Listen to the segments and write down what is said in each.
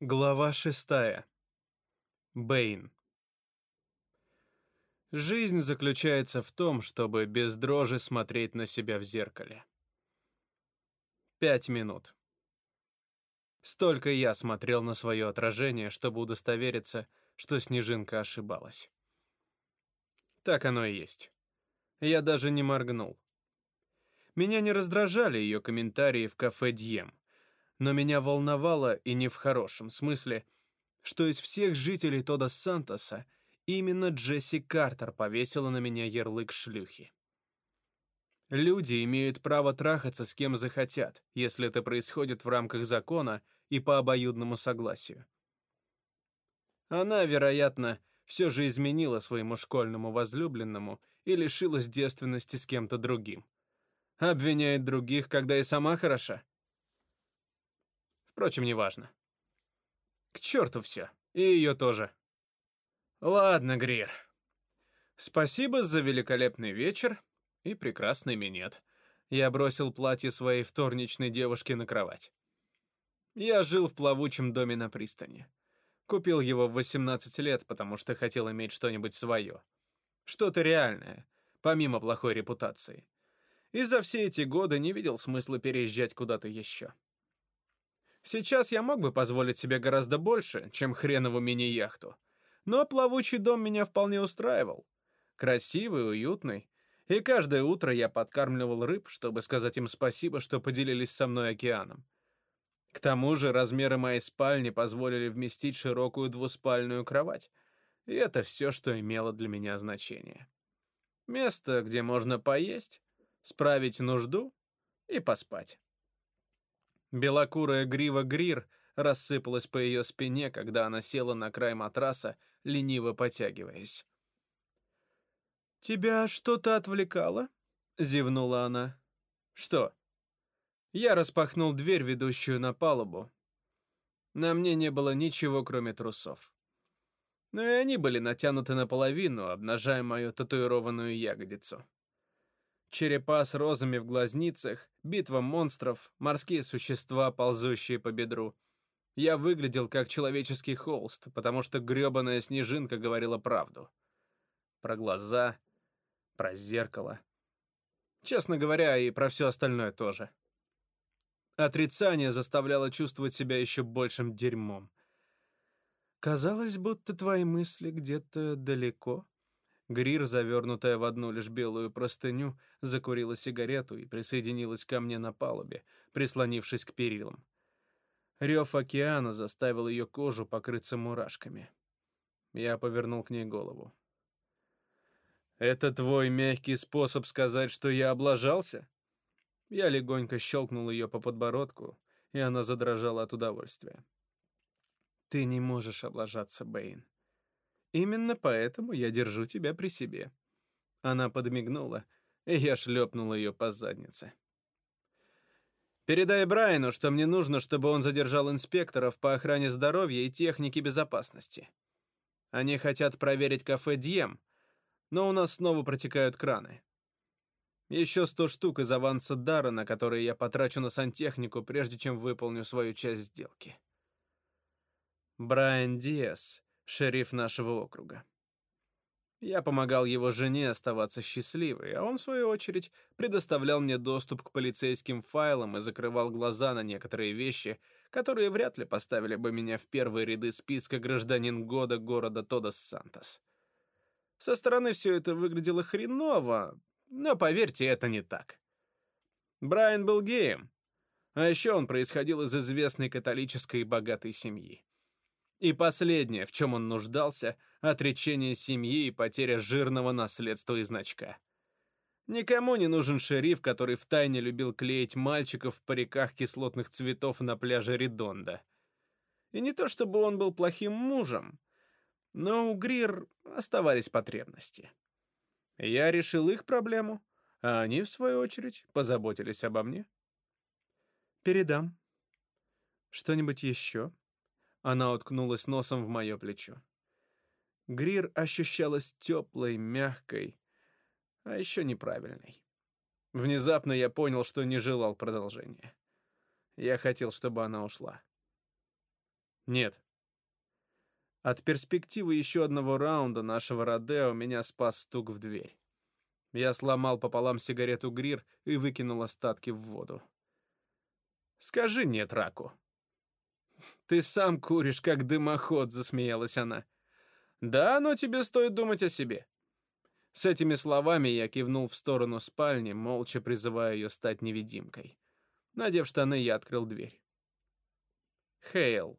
Глава шестая. Бэйн. Жизнь заключается в том, чтобы без дрожи смотреть на себя в зеркале. Пять минут. Столько я смотрел на свое отражение, чтобы удостовериться, что снежинка ошибалась. Так оно и есть. Я даже не моргнул. Меня не раздражали ее комментарии в кафе Дьем но меня волновало, и не в хорошем смысле, что из всех жителей Тода Сантоса именно Джесси Картер повесила на меня ярлык шлюхи. Люди имеют право трахаться с кем захотят, если это происходит в рамках закона и по обоюдному согласию. Она, вероятно, все же изменила своему школьному возлюбленному и лишилась девственности с кем-то другим. Обвиняет других, когда и сама хороша. Впрочем, неважно. К черту все. И ее тоже. Ладно, Грир. Спасибо за великолепный вечер и прекрасный минет. Я бросил платье своей вторничной девушке на кровать. Я жил в плавучем доме на пристани. Купил его в 18 лет, потому что хотел иметь что-нибудь свое. Что-то реальное, помимо плохой репутации. И за все эти годы не видел смысла переезжать куда-то еще. Сейчас я мог бы позволить себе гораздо больше, чем хренову мини-яхту. Но плавучий дом меня вполне устраивал. Красивый, уютный. И каждое утро я подкармливал рыб, чтобы сказать им спасибо, что поделились со мной океаном. К тому же размеры моей спальни позволили вместить широкую двуспальную кровать. И это все, что имело для меня значение. Место, где можно поесть, справить нужду и поспать. Белокурая грива Грир рассыпалась по ее спине, когда она села на край матраса, лениво потягиваясь. «Тебя что-то отвлекало?» — зевнула она. «Что?» Я распахнул дверь, ведущую на палубу. На мне не было ничего, кроме трусов. Но и они были натянуты наполовину, обнажая мою татуированную ягодицу. Черепа с розами в глазницах, битва монстров, морские существа, ползущие по бедру. Я выглядел как человеческий холст, потому что грёбаная снежинка говорила правду. Про глаза, про зеркало. Честно говоря, и про все остальное тоже. Отрицание заставляло чувствовать себя еще большим дерьмом. Казалось, будто твои мысли где-то далеко. Грир, завернутая в одну лишь белую простыню, закурила сигарету и присоединилась ко мне на палубе, прислонившись к перилам. Рев океана заставил ее кожу покрыться мурашками. Я повернул к ней голову. «Это твой мягкий способ сказать, что я облажался?» Я легонько щелкнул ее по подбородку, и она задрожала от удовольствия. «Ты не можешь облажаться, Бэйн. Именно поэтому я держу тебя при себе». Она подмигнула, и я шлепнул ее по заднице. «Передай Брайану, что мне нужно, чтобы он задержал инспекторов по охране здоровья и техники безопасности. Они хотят проверить кафе Дьем, но у нас снова протекают краны. Еще сто штук из аванса Дара, на которые я потрачу на сантехнику, прежде чем выполню свою часть сделки». Брайан Диас шериф нашего округа. Я помогал его жене оставаться счастливой, а он, в свою очередь, предоставлял мне доступ к полицейским файлам и закрывал глаза на некоторые вещи, которые вряд ли поставили бы меня в первые ряды списка гражданин года города Тодос-Сантос. Со стороны все это выглядело хреново, но, поверьте, это не так. Брайан был геем, а еще он происходил из известной католической и богатой семьи. И последнее, в чем он нуждался, отречение семьи и потеря жирного наследства и значка. Никому не нужен шериф, который втайне любил клеить мальчиков в париках кислотных цветов на пляже Редонда. И не то чтобы он был плохим мужем, но у Грир оставались потребности. Я решил их проблему, а они, в свою очередь, позаботились обо мне. «Передам. Что-нибудь еще?» Она уткнулась носом в мое плечо. Грир ощущалась теплой, мягкой, а еще неправильной. Внезапно я понял, что не желал продолжения. Я хотел, чтобы она ушла. Нет. От перспективы еще одного раунда нашего Родео меня спас стук в дверь. Я сломал пополам сигарету Грир и выкинул остатки в воду. «Скажи нет раку». «Ты сам куришь, как дымоход», — засмеялась она. «Да, но тебе стоит думать о себе». С этими словами я кивнул в сторону спальни, молча призывая ее стать невидимкой. Надев штаны, я открыл дверь. Хейл.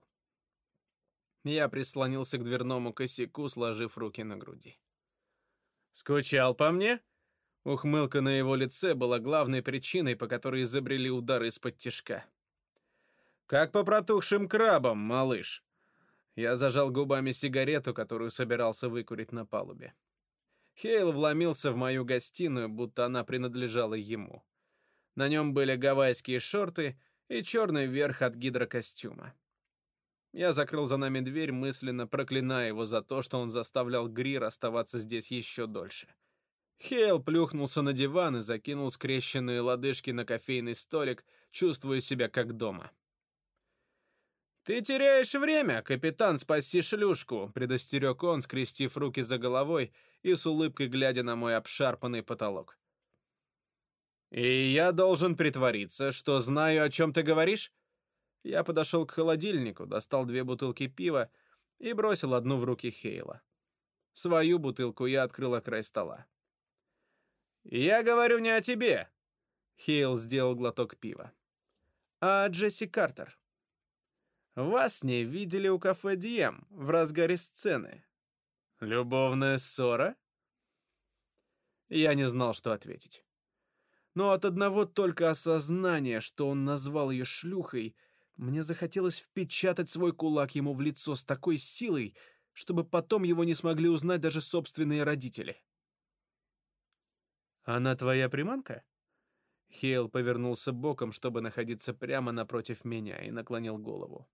Я прислонился к дверному косяку, сложив руки на груди. «Скучал по мне?» Ухмылка на его лице была главной причиной, по которой изобрели удар из-под тишка. «Как по протухшим крабам, малыш!» Я зажал губами сигарету, которую собирался выкурить на палубе. Хейл вломился в мою гостиную, будто она принадлежала ему. На нем были гавайские шорты и черный верх от гидрокостюма. Я закрыл за нами дверь, мысленно проклиная его за то, что он заставлял Грир оставаться здесь еще дольше. Хейл плюхнулся на диван и закинул скрещенные лодыжки на кофейный столик, чувствуя себя как дома. «Ты теряешь время, капитан, спаси шлюшку», — предостерег он, скрестив руки за головой и с улыбкой глядя на мой обшарпанный потолок. «И я должен притвориться, что знаю, о чем ты говоришь?» Я подошел к холодильнику, достал две бутылки пива и бросил одну в руки Хейла. Свою бутылку я открыл о край стола. «Я говорю не о тебе!» Хейл сделал глоток пива. «А Джесси Картер. Вас с ней видели у кафе Дием в разгаре сцены. Любовная ссора?» Я не знал, что ответить. Но от одного только осознания, что он назвал ее шлюхой, мне захотелось впечатать свой кулак ему в лицо с такой силой, чтобы потом его не смогли узнать даже собственные родители. «Она твоя приманка?» Хейл повернулся боком, чтобы находиться прямо напротив меня, и наклонил голову.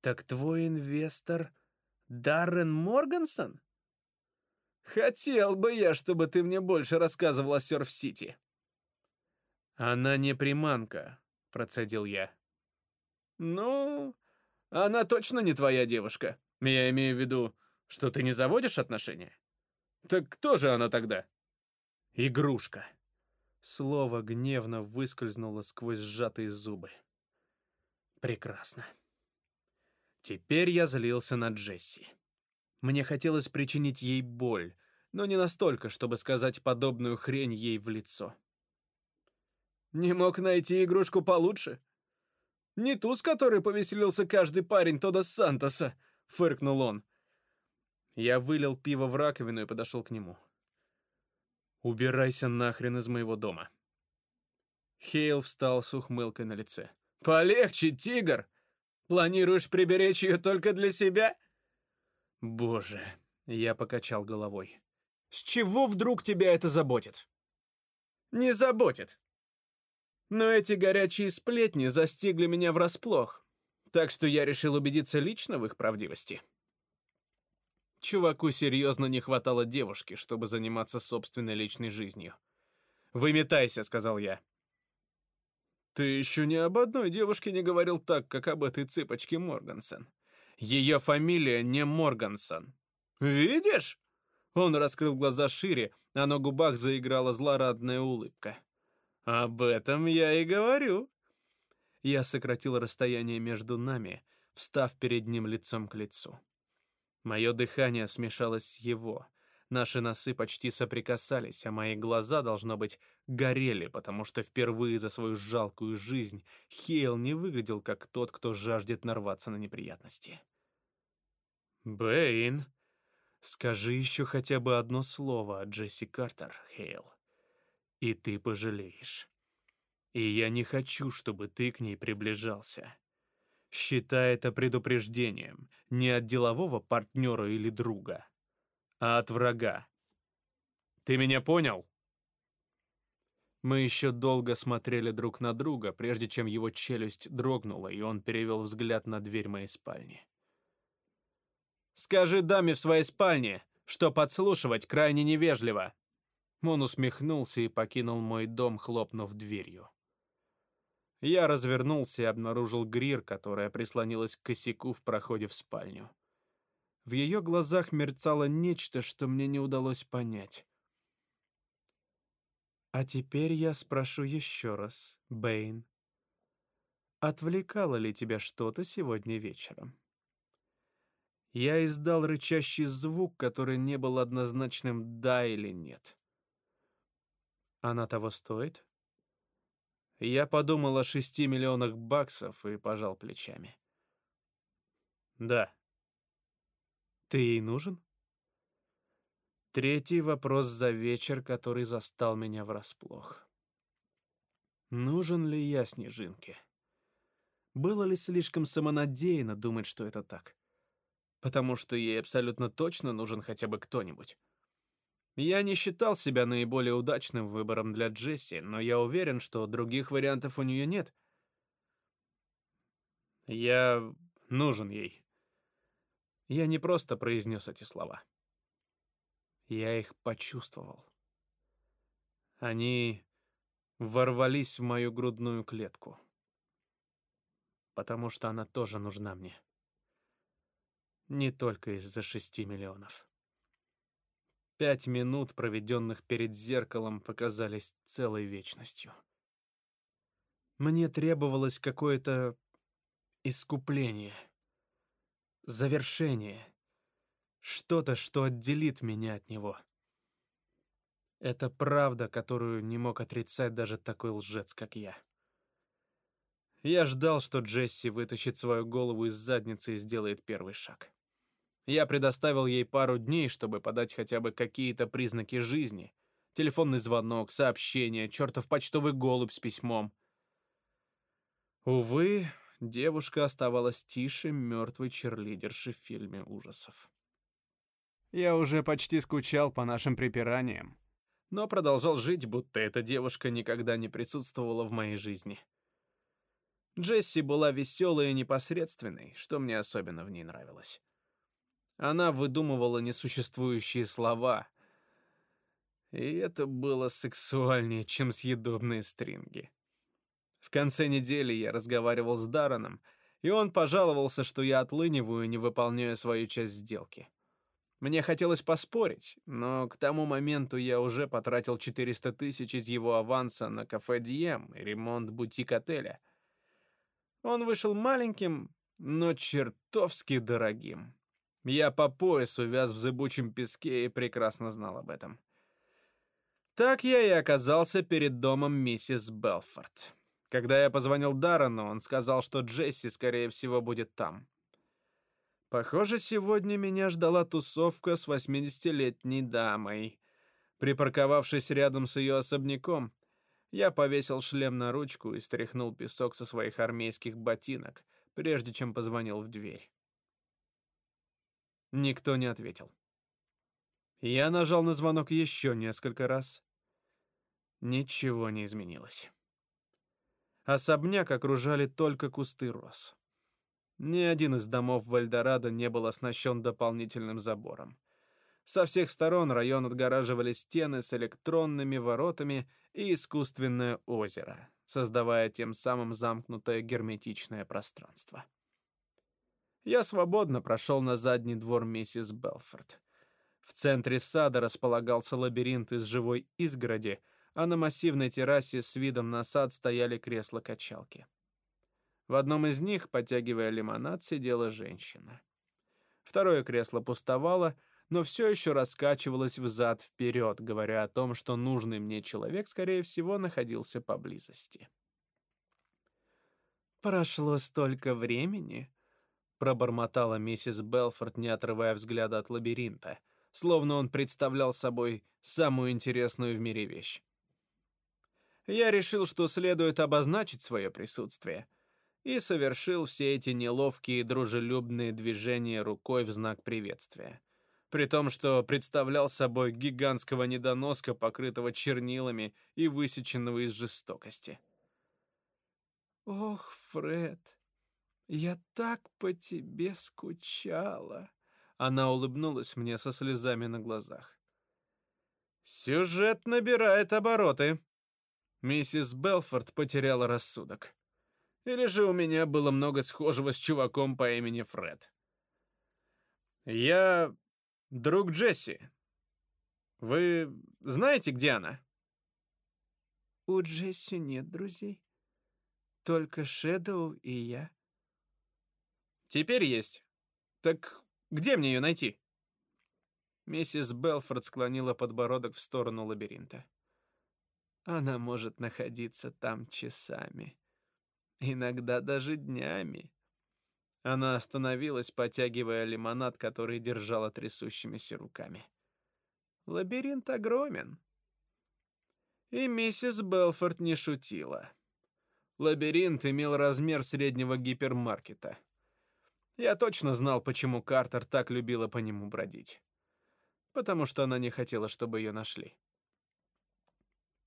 «Так твой инвестор Даррен Моргансон?» «Хотел бы я, чтобы ты мне больше рассказывал о Сёрф-Сити». «Она не приманка», — процедил я. «Ну, она точно не твоя девушка. Я имею в виду, что ты не заводишь отношения. Так кто же она тогда?» Игрушка. Слово гневно выскользнуло сквозь сжатые зубы. Прекрасно. Теперь я злился на Джесси. Мне хотелось причинить ей боль, но не настолько, чтобы сказать подобную хрень ей в лицо. Не мог найти игрушку получше? Не ту, с которой повеселился каждый парень Тода Сантоса, фыркнул он. Я вылил пиво в раковину и подошел к нему. Убирайся нахрен из моего дома. Хейл встал с ухмылкой на лице. Полегче, тигр. Планируешь приберечь ее только для себя? Боже, я покачал головой. С чего вдруг тебя это заботит? Не заботит. Но эти горячие сплетни застигли меня врасплох, так что я решил убедиться лично в их правдивости. Чуваку серьезно не хватало девушки, чтобы заниматься собственной личной жизнью. «Выметайся», — сказал я. «Ты еще ни об одной девушке не говорил так, как об этой цыпочке Моргансон. Ее фамилия не Моргансон. Видишь?» Он раскрыл глаза шире, а на губах заиграла злорадная улыбка. «Об этом я и говорю». Я сократил расстояние между нами, встав перед ним лицом к лицу. Мое дыхание смешалось с его. Наши носы почти соприкасались, а мои глаза, должно быть, горели, потому что впервые за свою жалкую жизнь Хейл не выглядел как тот, кто жаждет нарваться на неприятности. «Бэйн, скажи еще хотя бы одно слово о Джесси Картер, Хейл, и ты пожалеешь. И я не хочу, чтобы ты к ней приближался. Считай это предупреждением не от делового партнера или друга, а от врага. Ты меня понял? Мы еще долго смотрели друг на друга, прежде чем его челюсть дрогнула, и он перевел взгляд на дверь моей спальни. «Скажи даме в своей спальне, что подслушивать крайне невежливо!» Он усмехнулся и покинул мой дом, хлопнув дверью. Я развернулся и обнаружил Грир, которая прислонилась к косяку в проходе в спальню. В ее глазах мерцало нечто, что мне не удалось понять. А теперь я спрошу еще раз, Бэйн. Отвлекало ли тебя что-то сегодня вечером? Я издал рычащий звук, который не был однозначным «да» или «нет». Она того стоит? Я подумал о шести миллионах баксов и пожал плечами. Да. Ты ей нужен? Третий вопрос за вечер, который застал меня врасплох. Нужен ли я Снежинке? Было ли слишком самонадеянно думать, что это так? Потому что ей абсолютно точно нужен хотя бы кто-нибудь. Я не считал себя наиболее удачным выбором для Джесси, но я уверен, что других вариантов у нее нет. Я нужен ей. Я не просто произнес эти слова. Я их почувствовал. Они ворвались в мою грудную клетку. Потому что она тоже нужна мне. Не только из-за шести миллионов. Пять минут, проведенных перед зеркалом, показались целой вечностью. Мне требовалось какое-то искупление, завершение. Что-то, что отделит меня от него. Это правда, которую не мог отрицать даже такой лжец, как я. Я ждал, что Джесси вытащит свою голову из задницы и сделает первый шаг. Я предоставил ей пару дней, чтобы подать хотя бы какие-то признаки жизни. Телефонный звонок, сообщение, чертов почтовый голубь с письмом. Увы, девушка оставалась тише мертвой черлидерши в фильме ужасов. Я уже почти скучал по нашим припираниям, но продолжал жить, будто эта девушка никогда не присутствовала в моей жизни. Джесси была веселой и непосредственной, что мне особенно в ней нравилось. Она выдумывала несуществующие слова, и это было сексуальнее, чем съедобные стринги. В конце недели я разговаривал с Дараном, и он пожаловался, что я отлыниваю, не выполняя свою часть сделки. Мне хотелось поспорить, но к тому моменту я уже потратил 400 тысяч из его аванса на кафе Дием и ремонт бутик-отеля. Он вышел маленьким, но чертовски дорогим. Я по поясу вяз в зыбучем песке и прекрасно знал об этом. Так я и оказался перед домом миссис Белфорд. Когда я позвонил Даррену, он сказал, что Джесси, скорее всего, будет там. Похоже, сегодня меня ждала тусовка с 80-летней дамой. Припарковавшись рядом с ее особняком, я повесил шлем на ручку и стряхнул песок со своих армейских ботинок, прежде чем позвонил в дверь. Никто не ответил. Я нажал на звонок еще несколько раз. Ничего не изменилось. Особняк окружали только кусты роз. Ни один из домов в Эльдорадо не был оснащен дополнительным забором. Со всех сторон район отгораживали стены с электронными воротами и искусственное озеро, создавая тем самым замкнутое герметичное пространство. Я свободно прошел на задний двор миссис Белфорд. В центре сада располагался лабиринт из живой изгороди, а на массивной террасе с видом на сад стояли кресла-качалки. В одном из них, подтягивая лимонад, сидела женщина. Второе кресло пустовало, но все еще раскачивалось взад-вперед, говоря о том, что нужный мне человек, скорее всего, находился поблизости. «Прошло столько времени», — пробормотала миссис Белфорд, не отрывая взгляда от лабиринта, словно он представлял собой самую интересную в мире вещь. Я решил, что следует обозначить свое присутствие — и совершил все эти неловкие дружелюбные движения рукой в знак приветствия. При том, что представлял собой гигантского недоноска, покрытого чернилами и высеченного из жестокости. «Ох, Фред, я так по тебе скучала!» Она улыбнулась мне со слезами на глазах. «Сюжет набирает обороты!» Миссис Белфорд потеряла рассудок. Или же у меня было много схожего с чуваком по имени Фред. Я друг Джесси. Вы знаете, где она? У Джесси нет друзей. Только Шэдоу и я. Теперь есть. Так где мне ее найти? Миссис Белфорд склонила подбородок в сторону лабиринта. Она может находиться там часами, иногда даже днями. Она остановилась, потягивая лимонад, который держала трясущимися руками. Лабиринт огромен. И миссис Белфорд не шутила. Лабиринт имел размер среднего гипермаркета. Я точно знал, почему Картер так любила по нему бродить. Потому что она не хотела, чтобы ее нашли.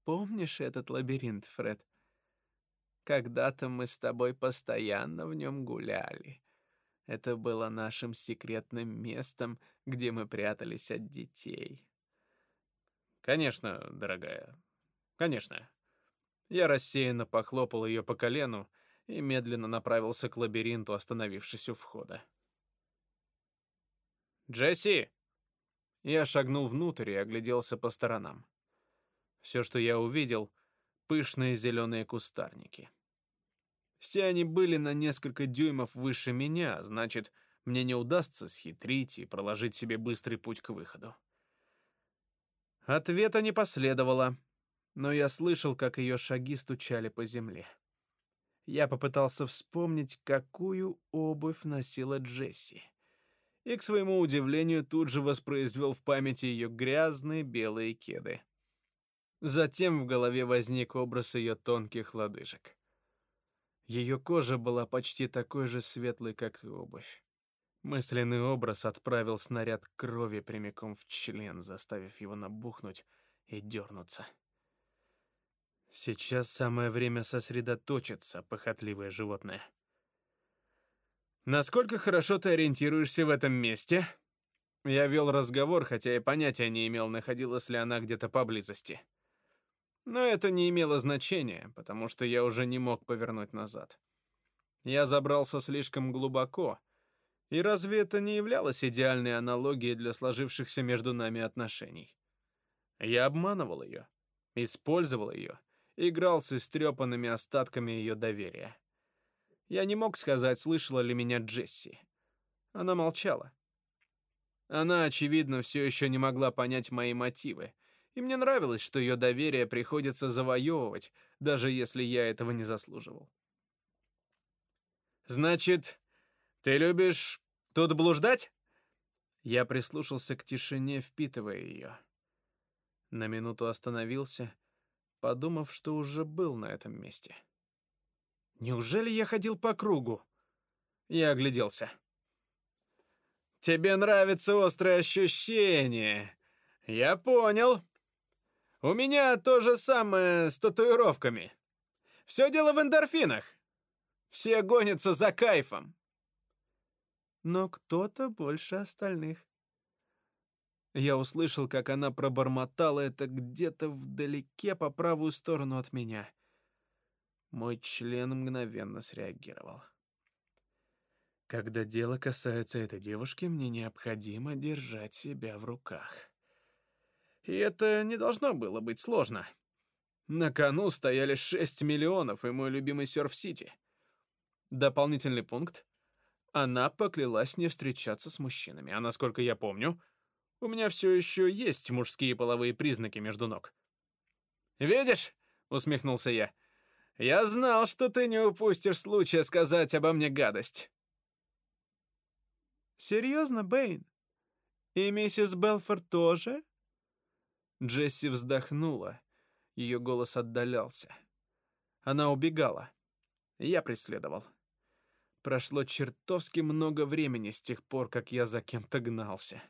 Помнишь этот лабиринт, Фред? Когда-то мы с тобой постоянно в нем гуляли. Это было нашим секретным местом, где мы прятались от детей. Конечно, дорогая. Конечно. Я рассеянно похлопал ее по колену и медленно направился к лабиринту, остановившись у входа. Джесси. Я шагнул внутрь и огляделся по сторонам. Все, что я увидел, пышные зеленые кустарники. Все они были на несколько дюймов выше меня, значит, мне не удастся схитрить и проложить себе быстрый путь к выходу. Ответа не последовало, но я слышал, как ее шаги стучали по земле. Я попытался вспомнить, какую обувь носила Джесси. И, к своему удивлению, тут же воспроизвел в памяти ее грязные белые кеды. Затем в голове возник образ ее тонких лодыжек. Ее кожа была почти такой же светлой, как и обувь. Мысленный образ отправил снаряд крови прямиком в член, заставив его набухнуть и дернуться. Сейчас самое время сосредоточиться, похотливое животное. Насколько хорошо ты ориентируешься в этом месте? Я вел разговор, хотя и понятия не имел, находилась ли она где-то поблизости. Но это не имело значения, потому что я уже не мог повернуть назад. Я забрался слишком глубоко, и разве это не являлось идеальной аналогией для сложившихся между нами отношений? Я обманывал ее, использовал ее, играл с истрепанными остатками ее доверия. Я не мог сказать, слышала ли меня Джесси. Она молчала. Она, очевидно, все еще не могла понять мои мотивы, и мне нравилось, что ее доверие приходится завоевывать, даже если я этого не заслуживал. «Значит, ты любишь тут блуждать?» Я прислушался к тишине, впитывая ее. На минуту остановился, подумав, что уже был на этом месте. Неужели я ходил по кругу? Я огляделся. «Тебе нравится острое ощущение. Я понял. У меня то же самое с татуировками. Все дело в эндорфинах. Все гонятся за кайфом. Но кто-то больше остальных. Я услышал, как она пробормотала это где-то вдалеке по правую сторону от меня. Мой член мгновенно среагировал. Когда дело касается этой девушки, мне необходимо держать себя в руках. И это не должно было быть сложно. На кону стояли 6 миллионов и мой любимый Сёрф-Сити. Дополнительный пункт. Она поклялась не встречаться с мужчинами. А насколько я помню, у меня все еще есть мужские половые признаки между ног. «Видишь?» — усмехнулся я. «Я знал, что ты не упустишь случая сказать обо мне гадость». «Серьезно, Бэйн? И миссис Белфорд тоже?» Джесси вздохнула. Ее голос отдалялся. Она убегала. Я преследовал. Прошло чертовски много времени с тех пор, как я за кем-то гнался.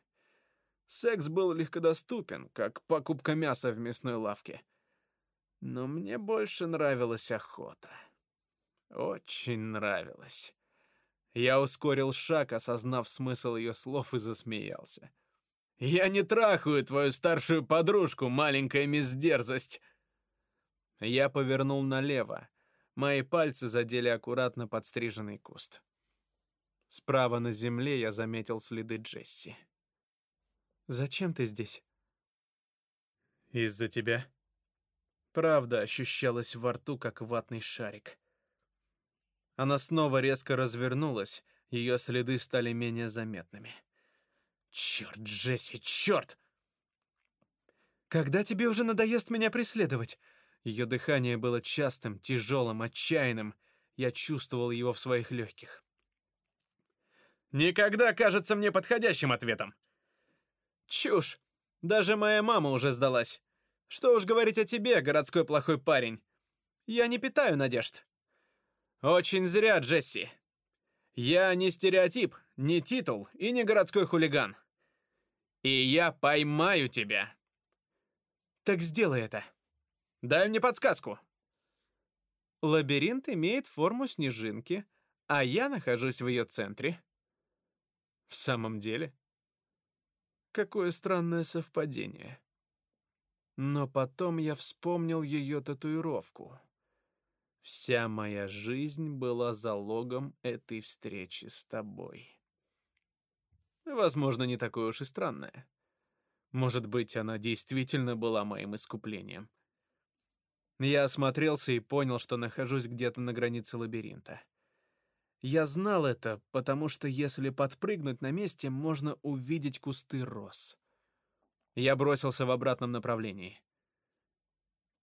Секс был легкодоступен, как покупка мяса в мясной лавке. Но мне больше нравилась охота. Очень нравилась. Я ускорил шаг, осознав смысл ее слов, и засмеялся. Я не трахаю твою старшую подружку, маленькая мисс Дерзость. Я повернул налево, мои пальцы задели аккуратно подстриженный куст. Справа на земле я заметил следы Джесси. «Зачем ты здесь?» «Из-за тебя». Правда ощущалась во рту, как ватный шарик. Она снова резко развернулась, ее следы стали менее заметными. «Черт, Джесси, черт!» «Когда тебе уже надоест меня преследовать?» Ее дыхание было частым, тяжелым, отчаянным. Я чувствовал его в своих легких. «Никогда кажется мне подходящим ответом». «Чушь! Даже моя мама уже сдалась. Что уж говорить о тебе, городской плохой парень. Я не питаю надежд». «Очень зря, Джесси. Я не стереотип, не титул и не городской хулиган. И я поймаю тебя». Так сделай это. Дай мне подсказку. Лабиринт имеет форму снежинки, а я нахожусь в ее центре. В самом деле? Какое странное совпадение. Но потом я вспомнил ее татуировку. Вся моя жизнь была залогом этой встречи с тобой. Возможно, не такое уж и странное. Может быть, она действительно была моим искуплением. Я осмотрелся и понял, что нахожусь где-то на границе лабиринта. Я знал это, потому что если подпрыгнуть на месте, можно увидеть кусты роз. Я бросился в обратном направлении.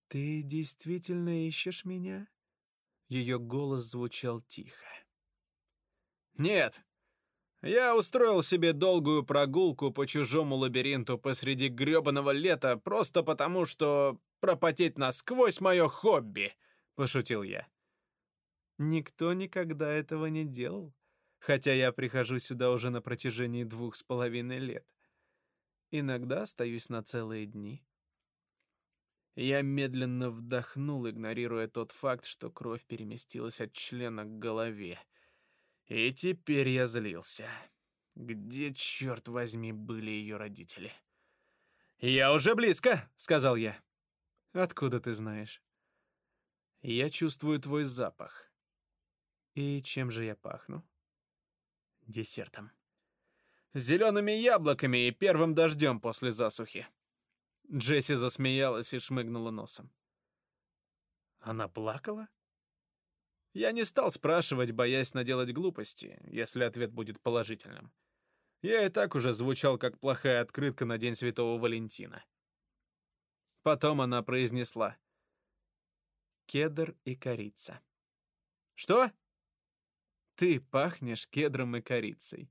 «Ты действительно ищешь меня?» Ее голос звучал тихо. «Нет, я устроил себе долгую прогулку по чужому лабиринту посреди грёбаного лета просто потому, что пропотеть насквозь мое хобби, пошутил я. Никто никогда этого не делал, хотя я прихожу сюда уже на протяжении двух с половиной лет. Иногда остаюсь на целые дни. Я медленно вдохнул, игнорируя тот факт, что кровь переместилась от члена к голове. И теперь я злился. Где, черт возьми, были ее родители? «Я уже близко», — сказал я. «Откуда ты знаешь?» «Я чувствую твой запах». «И чем же я пахну?» «Десертом». «Зелеными яблоками и первым дождем после засухи». Джесси засмеялась и шмыгнула носом. «Она плакала?» Я не стал спрашивать, боясь наделать глупости, если ответ будет положительным. Я и так уже звучал как плохая открытка на День Святого Валентина. Потом она произнесла: "Кедр и корица". Что? Ты пахнешь кедром и корицей.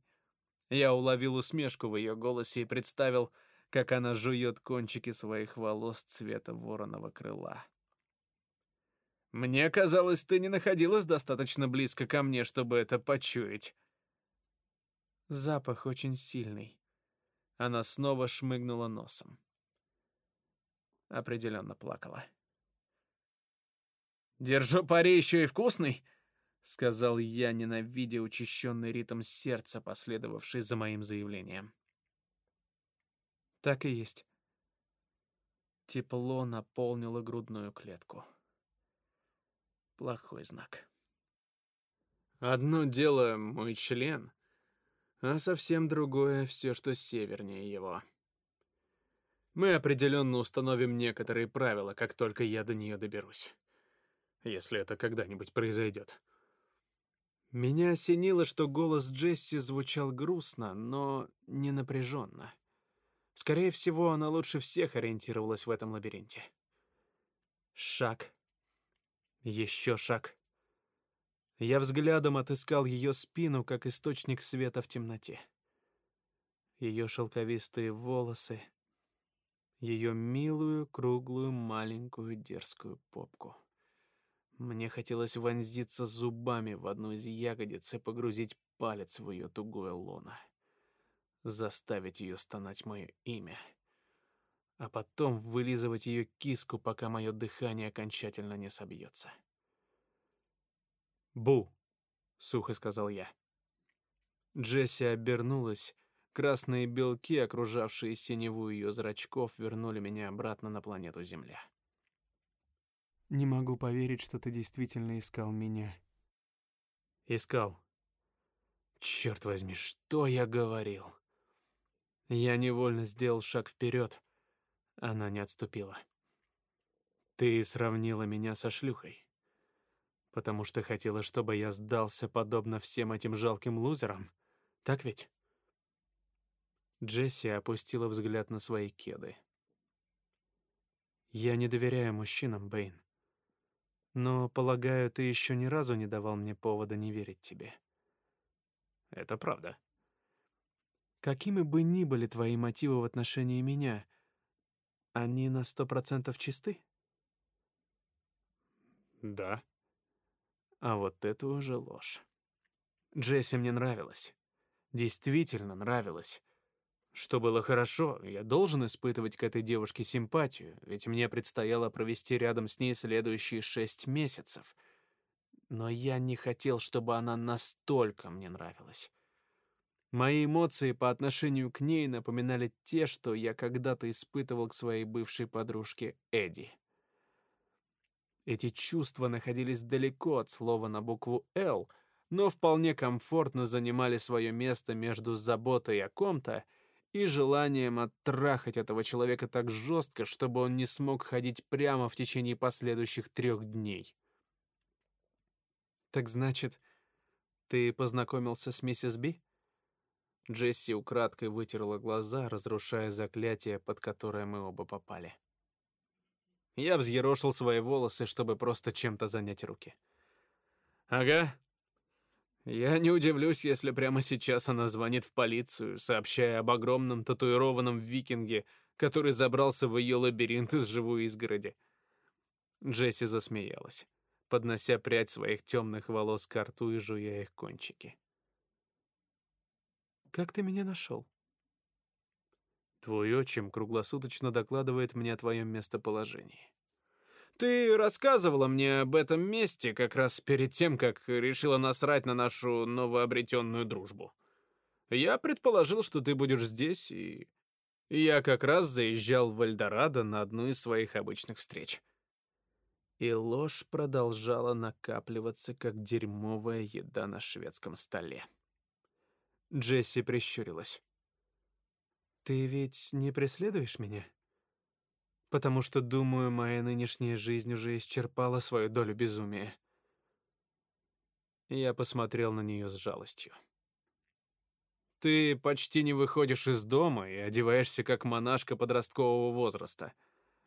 Я уловил усмешку в ее голосе и представил, как она жует кончики своих волос цвета вороного крыла. Мне казалось, ты не находилась достаточно близко ко мне, чтобы это почуять. Запах очень сильный. Она снова шмыгнула носом. Определенно плакала. Держу пари еще и вкусный, сказал я, ненавидя учащенный ритм сердца, последовавший за моим заявлением. Так и есть. Тепло наполнило грудную клетку плохой знак. Одно дело мой член, а совсем другое все, что севернее его. Мы определенно установим некоторые правила, как только я до нее доберусь. Если это когда-нибудь произойдет. Меня осенило, что голос Джесси звучал грустно, но не напряженно. Скорее всего, она лучше всех ориентировалась в этом лабиринте. Шаг еще шаг. Я взглядом отыскал ее спину, как источник света в темноте. Ее шелковистые волосы, ее милую, круглую, маленькую, дерзкую попку. Мне хотелось вонзиться зубами в одну из ягодиц и погрузить палец в ее тугое лоно. Заставить ее стонать мое имя — а потом вылизывать ее киску, пока мое дыхание окончательно не собьется. «Бу!» — сухо сказал я. Джесси обернулась. Красные белки, окружавшие синеву ее зрачков, вернули меня обратно на планету Земля. Не могу поверить, что ты действительно искал меня. Искал. Черт возьми, что я говорил? Я невольно сделал шаг вперед. Она не отступила. Ты сравнила меня со шлюхой. Потому что хотела, чтобы я сдался подобно всем этим жалким лузерам. Так ведь? Джесси опустила взгляд на свои кеды. Я не доверяю мужчинам, Бэйн. Но, полагаю, ты еще ни разу не давал мне повода не верить тебе. Это правда. Какими бы ни были твои мотивы в отношении меня, они на сто процентов чисты? Да. А вот это уже ложь. Джесси мне нравилась. Действительно нравилась. Что было хорошо, я должен испытывать к этой девушке симпатию, ведь мне предстояло провести рядом с ней следующие шесть месяцев. Но я не хотел, чтобы она настолько мне нравилась. Мои эмоции по отношению к ней напоминали те, что я когда-то испытывал к своей бывшей подружке Эдди. Эти чувства находились далеко от слова на букву «Л», но вполне комфортно занимали свое место между заботой о ком-то и желанием оттрахать этого человека так жестко, чтобы он не смог ходить прямо в течение последующих трех дней. «Так значит, ты познакомился с миссис Би?» Джесси украдкой вытерла глаза, разрушая заклятие, под которое мы оба попали. Я взъерошил свои волосы, чтобы просто чем-то занять руки. «Ага», я не удивлюсь, если прямо сейчас она звонит в полицию, сообщая об огромном татуированном викинге, который забрался в ее лабиринт из живой изгороди. Джесси засмеялась, поднося прядь своих темных волос к рту и жуя их кончики. «Как ты меня нашел?» «Твой отчим круглосуточно докладывает мне о твоем местоположении». Ты рассказывала мне об этом месте как раз перед тем, как решила насрать на нашу новообретенную дружбу. Я предположил, что ты будешь здесь, и я как раз заезжал в Эльдорадо на одну из своих обычных встреч. И ложь продолжала накапливаться, как дерьмовая еда на шведском столе. Джесси прищурилась. «Ты ведь не преследуешь меня?» потому что, думаю, моя нынешняя жизнь уже исчерпала свою долю безумия. Я посмотрел на нее с жалостью. Ты почти не выходишь из дома и одеваешься как монашка подросткового возраста.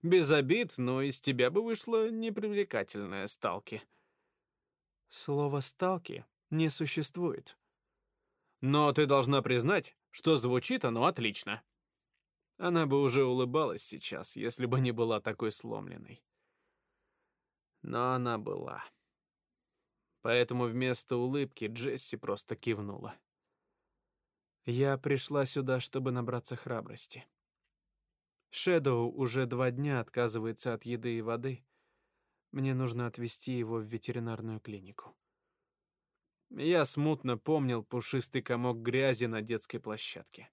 Без обид, но из тебя бы вышла непривлекательная сталки. Слово «сталки» не существует. Но ты должна признать, что звучит оно отлично. Она бы уже улыбалась сейчас, если бы не была такой сломленной. Но она была. Поэтому вместо улыбки Джесси просто кивнула. Я пришла сюда, чтобы набраться храбрости. Шэдоу уже два дня отказывается от еды и воды. Мне нужно отвезти его в ветеринарную клинику. Я смутно помнил пушистый комок грязи на детской площадке.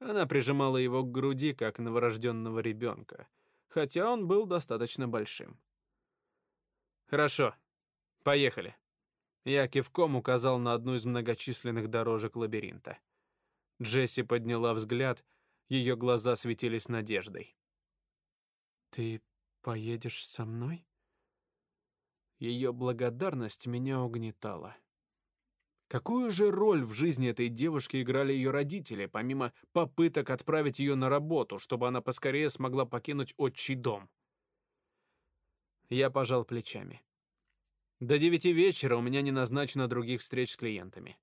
Она прижимала его к груди, как новорожденного ребенка, хотя он был достаточно большим. «Хорошо, поехали». Я кивком указал на одну из многочисленных дорожек лабиринта. Джесси подняла взгляд, ее глаза светились надеждой. «Ты поедешь со мной?» Ее благодарность меня угнетала. Какую же роль в жизни этой девушки играли ее родители, помимо попыток отправить ее на работу, чтобы она поскорее смогла покинуть отчий дом? Я пожал плечами. До девяти вечера у меня не назначено других встреч с клиентами.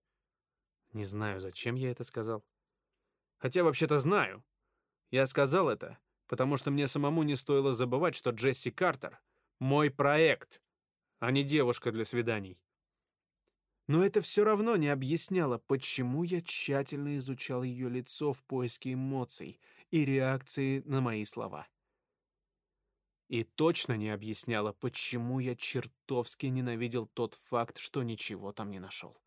Не знаю, зачем я это сказал. Хотя вообще-то знаю. Я сказал это, потому что мне самому не стоило забывать, что Джесси Картер — мой проект, а не девушка для свиданий. Но это все равно не объясняло, почему я тщательно изучал ее лицо в поиске эмоций и реакции на мои слова. И точно не объясняло, почему я чертовски ненавидел тот факт, что ничего там не нашел.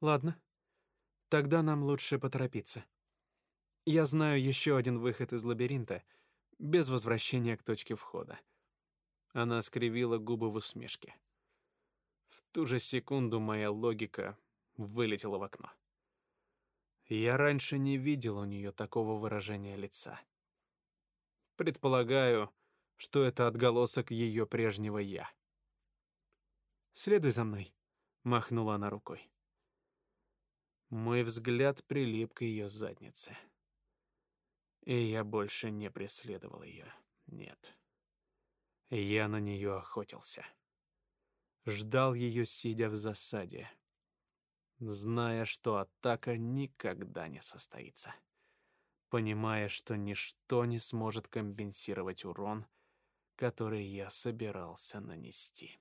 Ладно, тогда нам лучше поторопиться. Я знаю еще один выход из лабиринта. без возвращения к точке входа. Она скривила губы в усмешке. В ту же секунду моя логика вылетела в окно. Я раньше не видел у нее такого выражения лица. Предполагаю, что это отголосок ее прежнего я. «Следуй за мной», — махнула она рукой. Мой взгляд прилип к ее заднице. И я больше не преследовал ее. Нет. Я на нее охотился. Ждал ее, сидя в засаде, зная, что атака никогда не состоится. Понимая, что ничто не сможет компенсировать урон, который я собирался нанести.